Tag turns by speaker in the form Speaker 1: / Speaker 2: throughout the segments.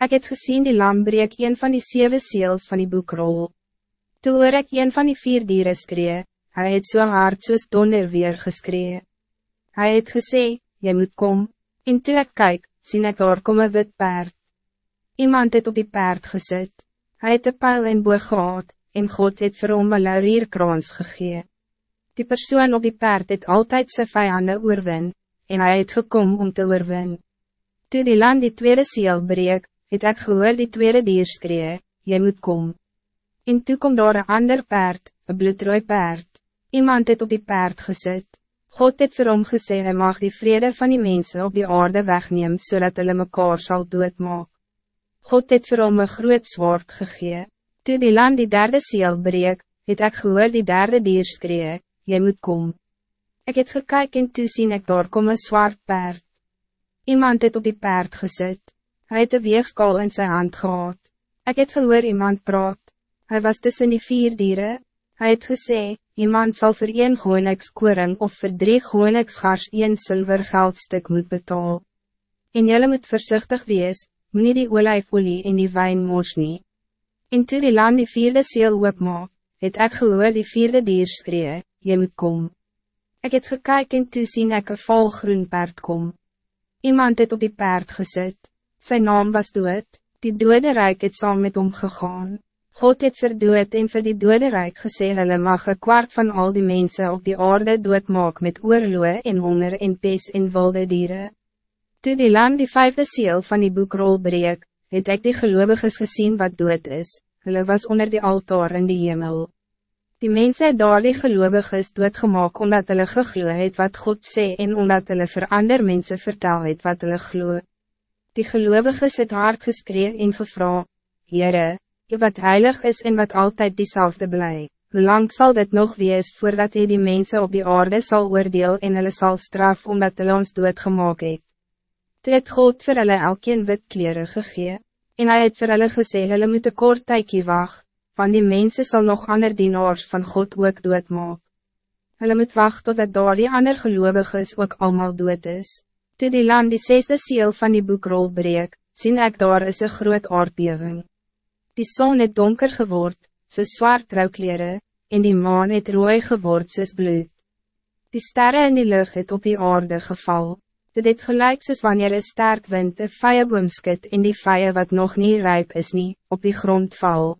Speaker 1: Ik het gezien die lam breek een van die zeven seels van die boekrol. Toe hoor ek een van die vier dieren skree, hy het so hard soos donder weer geskree. Hy het gesê, jy moet kom, en toe ek kyk, sien ek daar kom een wit paard. Iemand het op die paard gezet. Hij het een pijl en boog gehad, en God het vir hom een laurierkrans gegee. Die persoon op die paard het altijd zijn vijanden oorwin, en hij het gekom om te oorwin. Toe die land die tweede ziel breek, het ek gehoor die tweede dier skree, jy moet kom. En toe kom daar een ander paard, een bloedrooi paard. Iemand het op die paard gezet. God het vir hom gesê, hy mag die vrede van die mensen op die aarde wegneem, zodat hulle mekaar sal doodmaak. God het vir hom een groot zwaard gegee. Toe die land die derde ziel breek, het ek gehoor die derde dier skree, jy moet kom. Ik het gekyk en toe sien ek daar kom een zwart paard. Iemand het op die paard gezet. Hij het een weegskaal in zijn hand gehad. Ik het gehoor iemand praat. Hij was tussen die vier dieren. Hij het gesê, iemand zal voor een gooniks koring of voor drie gooniks gars een zilver geldstuk moet betalen. En jelle moet voorzichtig wees, moet die olijfolie in die wijn mos nie. En toe die land die vierde seel oopmaak, het ek gehoor die vierde dier skree, jy moet kom. Ik het gekyk en toe sien ek een vol groen paard kom. Iemand het op die paard gezet. Zijn naam was dood, die dode rijk het saam met hom gegaan. God het vir dood en vir die dode rijk gesê hulle mag een kwart van al die mensen op die aarde doodmaak met oorloe en honger en pes en wilde dieren. Toen die land die vijfde ziel van die boekrol breek, het ek die geloviges gezien wat dood is, hulle was onder die altaar in die hemel. Die mensen het daar die geloviges doodgemaak omdat hulle gegloe het wat God sê en omdat hulle vir ander mense vertel het wat hulle glo. Die geloviges het hard geskree en gevra, Heere, je wat heilig is en wat altijd diezelfde blij. Hoe lang zal dit nog wees voordat hij die mensen op die aarde zal oordeel en hulle sal straf omdat hulle ons doodgemaak het? Toe het God vir hulle elkeen wit kleren gegee, en hy het vir hulle gesê hulle moet een kort tykie wacht, want die mensen zal nog ander dienaars van God ook doodmaak. Hulle moet wacht totdat daar die ander geloviges ook allemaal dood is. Toe die land die zesde ziel van die boekrol breek, sien ek daar is een groot aardbeving. Die zon het donker geword, soos zwart rouwkleren, en die maan het rooi geword soos bloed. Die sterren in die lucht het op die aarde geval. Dit het gelijk soos wanneer een sterk wind een vijeboom skit en die vije wat nog niet rijp is nie, op die grond val.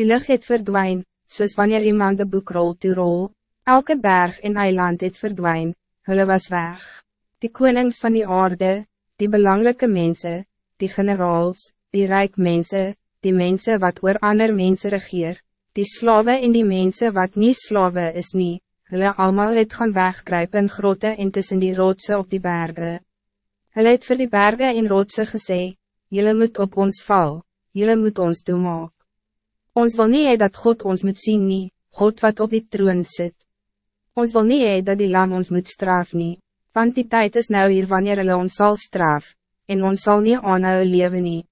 Speaker 1: Die lucht het verdwijn, soos wanneer iemand de boekrol toe rol. Elke berg en eiland het verdwijn, hulle was weg. Die konings van die aarde, die belangrijke mensen, die generaals, die rijk mensen, die mensen wat oor ander mensen regeer, die slaven en die mensen wat niet slaven is niet hulle allemaal het gaan wegkruip in grote en tussen die rotse op die bergen. Hulle het vir die bergen en rotse gesê, Julle moet op ons val, julle moet ons toemaak. Ons wil niet dat God ons moet zien nie, God wat op die troon zit. Ons wil niet dat die lam ons moet straf nie, want die tijd is nou hier wanneer hulle ons zal straf, en ons zal niet aanhou leven nie.